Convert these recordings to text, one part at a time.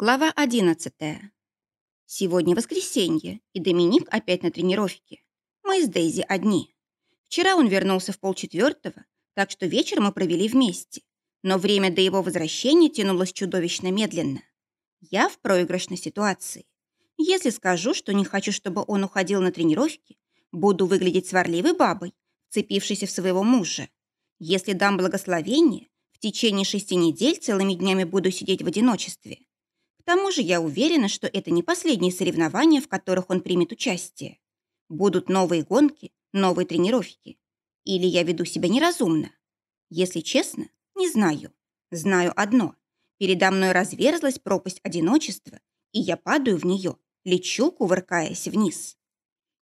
Глава 11. Сегодня воскресенье, и Доминик опять на тренировке. Мы с Дейзи одни. Вчера он вернулся в полчетвертого, так что вечер мы провели вместе. Но время до его возвращения тянулось чудовищно медленно. Я в проигрышной ситуации. Если скажу, что не хочу, чтобы он уходил на тренировки, буду выглядеть сварливой бабой, вцепившейся в своего мужа. Если дам благословение, в течение шести недель целыми днями буду сидеть в одиночестве тому же я уверена, что это не последние соревнования, в которых он примет участие. Будут новые гонки, новые тренировки. Или я веду себя неразумно. Если честно, не знаю. Знаю одно. Передо мной разверзлась пропасть одиночества, и я падаю в нее, лечу, кувыркаясь вниз.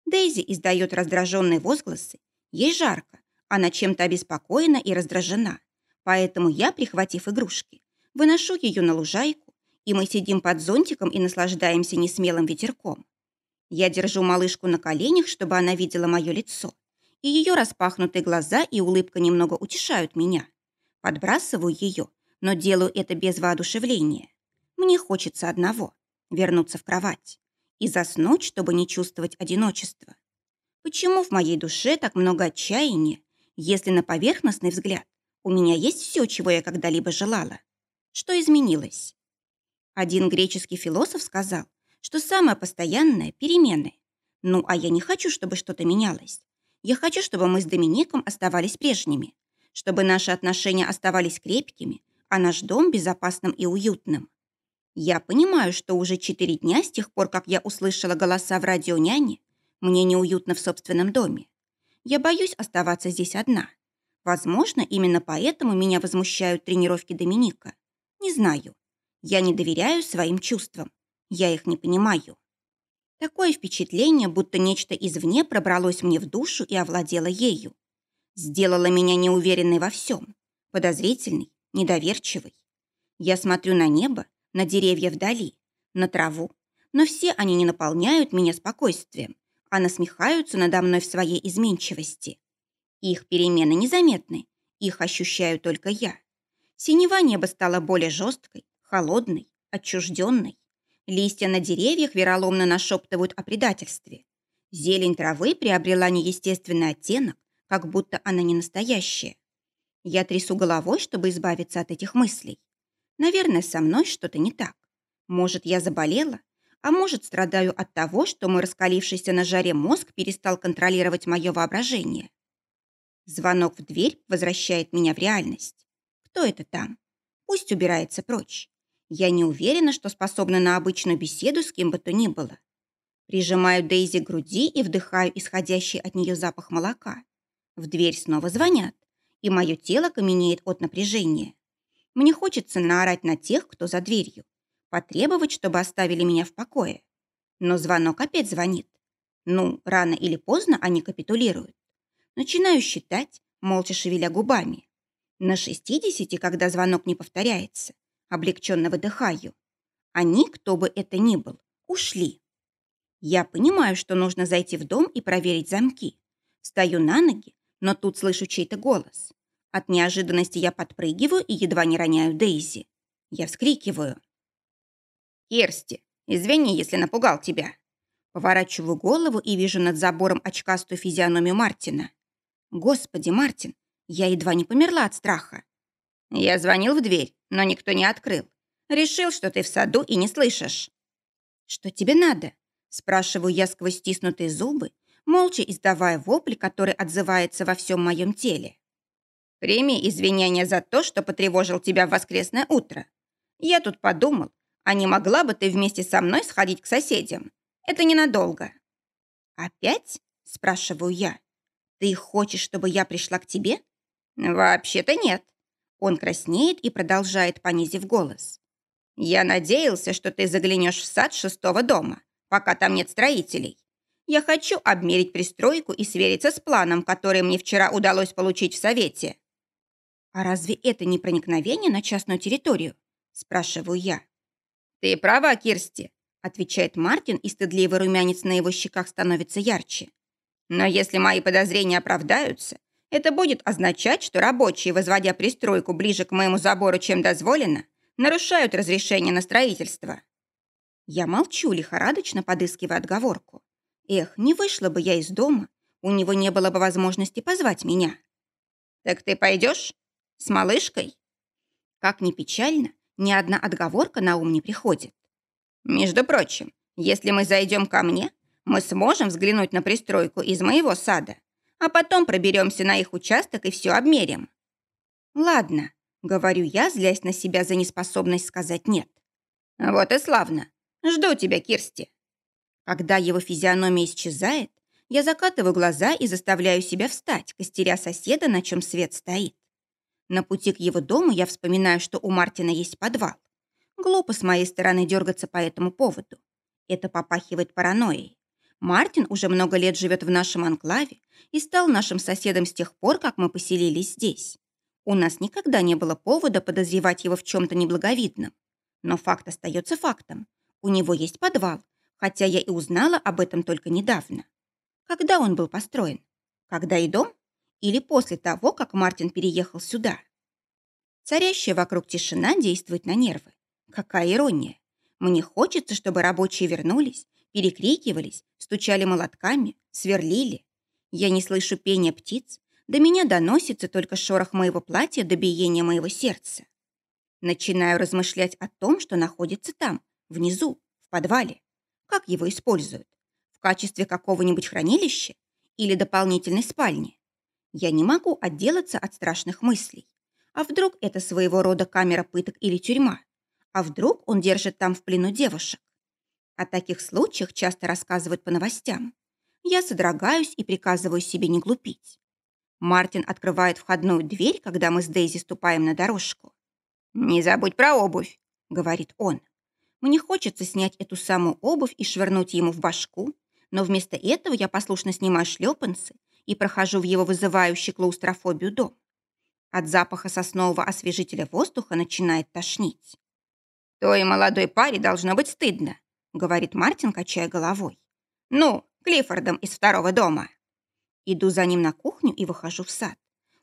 Дейзи издает раздраженные возгласы. Ей жарко, она чем-то обеспокоена и раздражена. Поэтому я, прихватив игрушки, выношу ее на лужайку, и мы сидим под зонтиком и наслаждаемся несмелым ветерком. Я держу малышку на коленях, чтобы она видела мое лицо, и ее распахнутые глаза и улыбка немного утешают меня. Подбрасываю ее, но делаю это без воодушевления. Мне хочется одного — вернуться в кровать и заснуть, чтобы не чувствовать одиночество. Почему в моей душе так много отчаяния, если на поверхностный взгляд у меня есть все, чего я когда-либо желала? Что изменилось? Один греческий философ сказал, что самое постоянное – перемены. Ну, а я не хочу, чтобы что-то менялось. Я хочу, чтобы мы с Домиником оставались прежними, чтобы наши отношения оставались крепкими, а наш дом безопасным и уютным. Я понимаю, что уже четыре дня с тех пор, как я услышала голоса в радио няни, мне неуютно в собственном доме. Я боюсь оставаться здесь одна. Возможно, именно поэтому меня возмущают тренировки Доминика. Не знаю. Я не доверяю своим чувствам. Я их не понимаю. Такое впечатление, будто нечто извне пробралось мне в душу и овладело ею. Сделало меня неуверенной во всем. Подозрительной, недоверчивой. Я смотрю на небо, на деревья вдали, на траву, но все они не наполняют меня спокойствием, а насмехаются надо мной в своей изменчивости. Их перемены незаметны, их ощущаю только я. Синева неба стала более жесткой, холодный, отчужденный. Листья на деревьях вероломно нашептывают о предательстве. Зелень травы приобрела неестественный оттенок, как будто она не настоящая. Я трясу головой, чтобы избавиться от этих мыслей. Наверное, со мной что-то не так. Может, я заболела, а может, страдаю от того, что мой раскалившийся на жаре мозг перестал контролировать мое воображение. Звонок в дверь возвращает меня в реальность. Кто это там? Пусть убирается прочь. Я не уверена, что способна на обычную беседу с кем бы то ни было. Прижимаю Дейзи к груди и вдыхаю исходящий от нее запах молока. В дверь снова звонят, и мое тело каменеет от напряжения. Мне хочется наорать на тех, кто за дверью, потребовать, чтобы оставили меня в покое. Но звонок опять звонит. Ну, рано или поздно они капитулируют. Начинаю считать, молча шевеля губами. На 60, когда звонок не повторяется, облегченно выдыхаю. Они, кто бы это ни был, ушли. Я понимаю, что нужно зайти в дом и проверить замки. Стою на ноги, но тут слышу чей-то голос. От неожиданности я подпрыгиваю и едва не роняю Дейзи. Я вскрикиваю. «Керсти, извини, если напугал тебя». Поворачиваю голову и вижу над забором очкастую физиономию Мартина. «Господи, Мартин, я едва не померла от страха. Я звонил в дверь, но никто не открыл. Решил, что ты в саду и не слышишь. «Что тебе надо?» – спрашиваю я сквозь стиснутые зубы, молча издавая вопль, который отзывается во всем моем теле. «Прими извинения за то, что потревожил тебя в воскресное утро. Я тут подумал, а не могла бы ты вместе со мной сходить к соседям? Это ненадолго». «Опять?» – спрашиваю я. «Ты хочешь, чтобы я пришла к тебе?» «Вообще-то нет. Он краснеет и продолжает, понизив голос. «Я надеялся, что ты заглянешь в сад шестого дома, пока там нет строителей. Я хочу обмерить пристройку и свериться с планом, который мне вчера удалось получить в совете». «А разве это не проникновение на частную территорию?» – спрашиваю я. «Ты права, Кирсти», – отвечает Мартин, и стыдливый румянец на его щеках становится ярче. «Но если мои подозрения оправдаются, это будет означать, что рабочие, возводя пристройку ближе к моему забору, чем дозволено, нарушают разрешение на строительство. Я молчу, лихорадочно подыскивая отговорку. Эх, не вышла бы я из дома, у него не было бы возможности позвать меня. «Так ты пойдешь? С малышкой?» Как ни печально, ни одна отговорка на ум не приходит. «Между прочим, если мы зайдем ко мне, мы сможем взглянуть на пристройку из моего сада, а потом проберемся на их участок и все обмерим». «Ладно», — говорю я, злясь на себя за неспособность сказать «нет». «Вот и славно. Жду тебя, Кирсти». Когда его физиономия исчезает, я закатываю глаза и заставляю себя встать, костеря соседа, на чем свет стоит. На пути к его дому я вспоминаю, что у Мартина есть подвал. Глупо с моей стороны дергаться по этому поводу. Это попахивает паранойей. Мартин уже много лет живет в нашем анклаве и стал нашим соседом с тех пор, как мы поселились здесь. У нас никогда не было повода подозревать его в чем-то неблаговидном. Но факт остается фактом. У него есть подвал, хотя я и узнала об этом только недавно. Когда он был построен? Когда и дом? Или после того, как Мартин переехал сюда? Царящая вокруг тишина действует на нервы. Какая ирония. Мне хочется, чтобы рабочие вернулись, перекрикивались, стучали молотками, сверлили. Я не слышу пения птиц, до меня доносится только шорох моего платья до биения моего сердца. Начинаю размышлять о том, что находится там, внизу, в подвале. Как его используют? В качестве какого-нибудь хранилища или дополнительной спальни? Я не могу отделаться от страшных мыслей. А вдруг это своего рода камера пыток или тюрьма? А вдруг он держит там в плену девушек? О таких случаях часто рассказывают по новостям. Я содрогаюсь и приказываю себе не глупить. Мартин открывает входную дверь, когда мы с Дейзи ступаем на дорожку. «Не забудь про обувь», — говорит он. Мне хочется снять эту самую обувь и швырнуть ему в башку, но вместо этого я послушно снимаю шлепанцы и прохожу в его вызывающий клаустрофобию дом. От запаха соснового освежителя воздуха начинает тошнить. «Той молодой паре должно быть стыдно», — говорит Мартин, качая головой. «Ну, Клиффордом из второго дома». Иду за ним на кухню и выхожу в сад.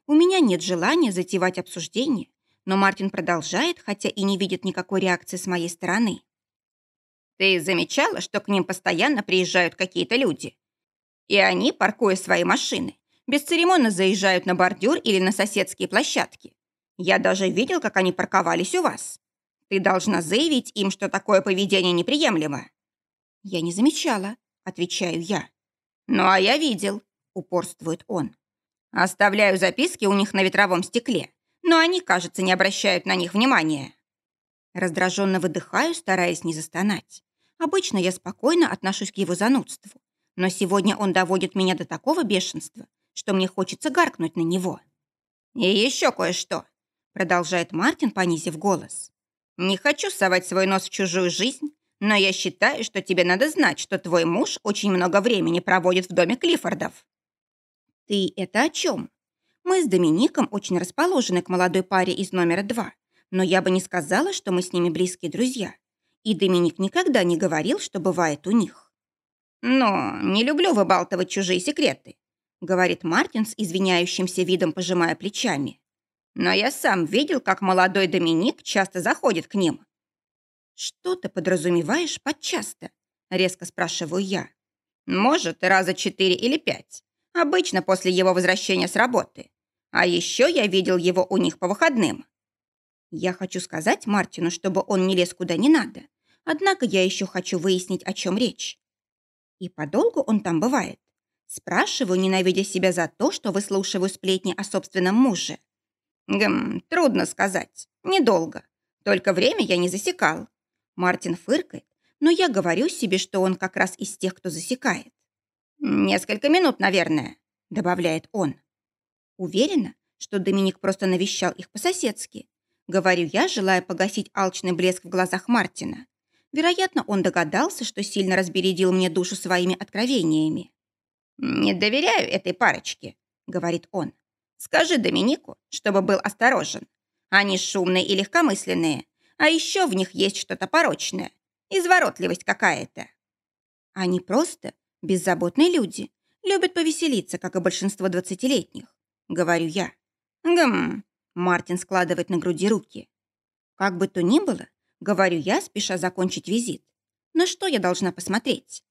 У меня нет желания затевать обсуждение, но Мартин продолжает, хотя и не видит никакой реакции с моей стороны. «Ты замечала, что к ним постоянно приезжают какие-то люди? И они, паркуя свои машины, бесцеремонно заезжают на бордюр или на соседские площадки. Я даже видел, как они парковались у вас. Ты должна заявить им, что такое поведение неприемлемо». «Я не замечала», — отвечаю я. «Ну, а я видел», — упорствует он. «Оставляю записки у них на ветровом стекле, но они, кажется, не обращают на них внимания». Раздраженно выдыхаю, стараясь не застонать. Обычно я спокойно отношусь к его занудству, но сегодня он доводит меня до такого бешенства, что мне хочется гаркнуть на него. «И еще кое-что», — продолжает Мартин, понизив голос. Не хочу совать свой нос в чужую жизнь, но я считаю, что тебе надо знать, что твой муж очень много времени проводит в доме Клиффордов». «Ты это о чем?» Мы с Домиником очень расположены к молодой паре из номера два, но я бы не сказала, что мы с ними близкие друзья. И Доминик никогда не говорил, что бывает у них. «Но не люблю выбалтывать чужие секреты», говорит Мартин с извиняющимся видом, пожимая плечами. Но я сам видел, как молодой Доминик часто заходит к ним. «Что ты подразумеваешь под часто?» — резко спрашиваю я. «Может, раза четыре или пять. Обычно после его возвращения с работы. А еще я видел его у них по выходным». Я хочу сказать Мартину, чтобы он не лез куда не надо. Однако я еще хочу выяснить, о чем речь. И подолгу он там бывает. Спрашиваю, ненавидя себя за то, что выслушиваю сплетни о собственном муже. Гм, трудно сказать. Недолго. Только время я не засекал. Мартин фыркает, но я говорю себе, что он как раз из тех, кто засекает. «Несколько минут, наверное», — добавляет он. Уверена, что Доминик просто навещал их по-соседски. Говорю я, желая погасить алчный блеск в глазах Мартина. Вероятно, он догадался, что сильно разбередил мне душу своими откровениями. «Не доверяю этой парочке», — говорит он. Скажи Доминику, чтобы был осторожен. Они шумные и легкомысленные, а еще в них есть что-то порочное. Изворотливость какая-то. Они просто беззаботные люди, любят повеселиться, как и большинство двадцатилетних, говорю я. Гм, Мартин складывает на груди руки. Как бы то ни было, говорю я, спеша закончить визит. Но что я должна посмотреть?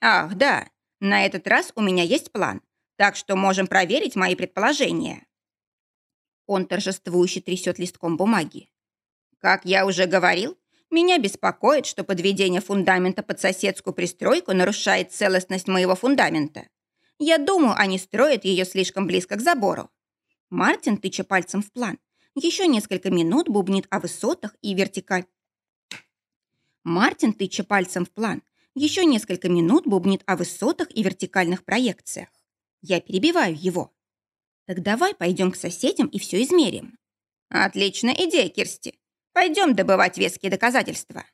Ах, да, на этот раз у меня есть план, так что можем проверить мои предположения. Он торжествующе трясет листком бумаги. Как я уже говорил, меня беспокоит, что подведение фундамента под соседскую пристройку нарушает целостность моего фундамента. Я думаю, они строят ее слишком близко к забору. Мартин, тыча пальцем в план, еще несколько минут бубнит о высотах и вертикаль. Мартин, тыча пальцем в план, еще несколько минут бубнит о высотах и вертикальных проекциях. Я перебиваю его. Так давай пойдем к соседям и все измерим. Отличная идея, Кирсти. Пойдем добывать веские доказательства.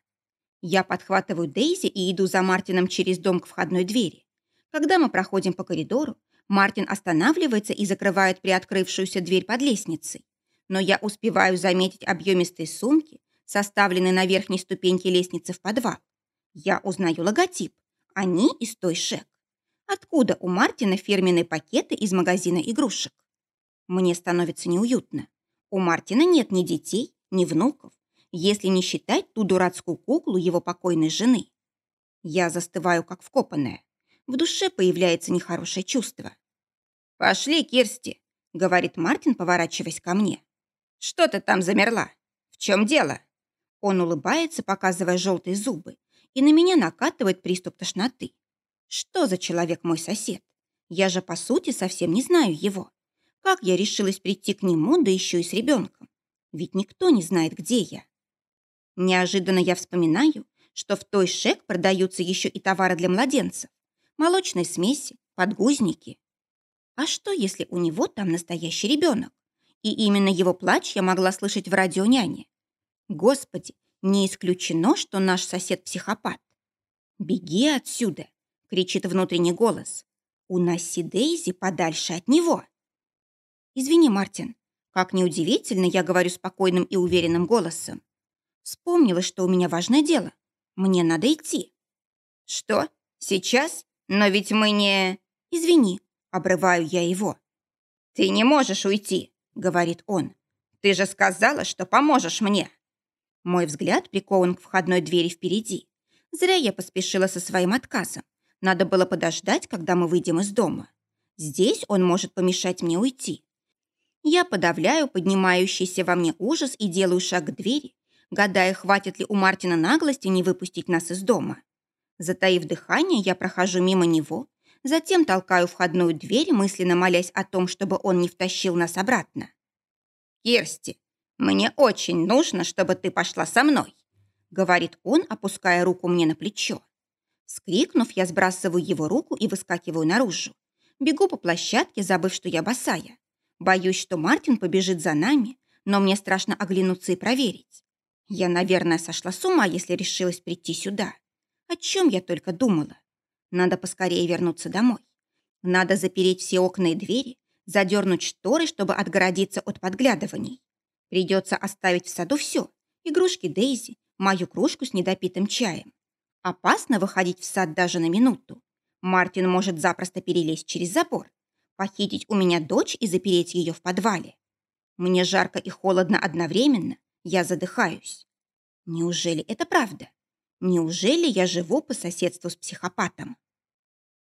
Я подхватываю Дейзи и иду за Мартином через дом к входной двери. Когда мы проходим по коридору, Мартин останавливается и закрывает приоткрывшуюся дверь под лестницей. Но я успеваю заметить объемистые сумки, составленные на верхней ступеньке лестницы в подвал. Я узнаю логотип. Они из той шек. Откуда у Мартина фирменные пакеты из магазина игрушек? Мне становится неуютно. У Мартина нет ни детей, ни внуков, если не считать ту дурацкую куклу его покойной жены. Я застываю, как вкопанная. В душе появляется нехорошее чувство. «Пошли, Кирсти», — говорит Мартин, поворачиваясь ко мне. «Что ты там замерла? В чем дело?» Он улыбается, показывая желтые зубы, и на меня накатывает приступ тошноты. Что за человек мой сосед? Я же, по сути, совсем не знаю его. Как я решилась прийти к нему, да еще и с ребенком? Ведь никто не знает, где я. Неожиданно я вспоминаю, что в той шек продаются еще и товары для младенцев. Молочные смеси, подгузники. А что, если у него там настоящий ребенок? И именно его плач я могла слышать в радио няне. Господи, не исключено, что наш сосед психопат. «Беги отсюда!» — кричит внутренний голос. «Уноси Дейзи подальше от него!» «Извини, Мартин, как неудивительно, я говорю спокойным и уверенным голосом. Вспомнила, что у меня важное дело. Мне надо идти». «Что? Сейчас? Но ведь мы не...» «Извини, обрываю я его. «Ты не можешь уйти», — говорит он. «Ты же сказала, что поможешь мне». Мой взгляд прикован к входной двери впереди. Зря я поспешила со своим отказом. Надо было подождать, когда мы выйдем из дома. Здесь он может помешать мне уйти. Я подавляю поднимающийся во мне ужас и делаю шаг к двери, гадая, хватит ли у Мартина наглости не выпустить нас из дома. Затаив дыхание, я прохожу мимо него, затем толкаю входную дверь, мысленно молясь о том, чтобы он не втащил нас обратно. «Кирсти, мне очень нужно, чтобы ты пошла со мной», говорит он, опуская руку мне на плечо. Скрикнув, я сбрасываю его руку и выскакиваю наружу. Бегу по площадке, забыв, что я босая. Боюсь, что Мартин побежит за нами, но мне страшно оглянуться и проверить. Я, наверное, сошла с ума, если решилась прийти сюда. О чем я только думала. Надо поскорее вернуться домой. Надо запереть все окна и двери, задернуть шторы, чтобы отгородиться от подглядываний. Придется оставить в саду все. Игрушки Дейзи, мою кружку с недопитым чаем. Опасно выходить в сад даже на минуту. Мартин может запросто перелезть через забор похитить у меня дочь и запереть ее в подвале. Мне жарко и холодно одновременно, я задыхаюсь. Неужели это правда? Неужели я живу по соседству с психопатом?